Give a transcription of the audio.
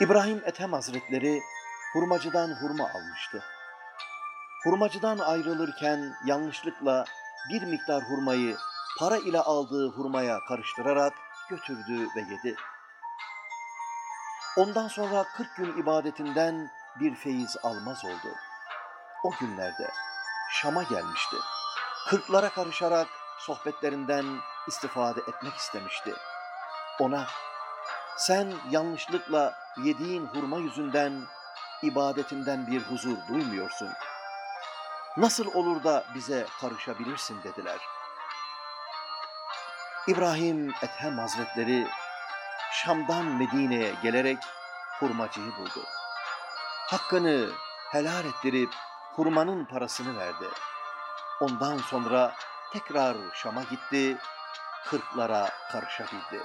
İbrahim Ethem Hazretleri hurmacıdan hurma almıştı. Hurmacıdan ayrılırken yanlışlıkla bir miktar hurmayı para ile aldığı hurmaya karıştırarak götürdü ve yedi. Ondan sonra 40 gün ibadetinden bir feyiz almaz oldu. O günlerde Şam'a gelmişti. Kırklara karışarak sohbetlerinden istifade etmek istemişti. Ona sen yanlışlıkla yediğin hurma yüzünden ibadetinden bir huzur duymuyorsun. Nasıl olur da bize karışabilirsin dediler. İbrahim Ethem Hazretleri Şam'dan Medine'ye gelerek hurmacıyı buldu. Hakkını helal ettirip hurmanın parasını verdi. Ondan sonra tekrar Şam'a gitti, kırklara karışabildi.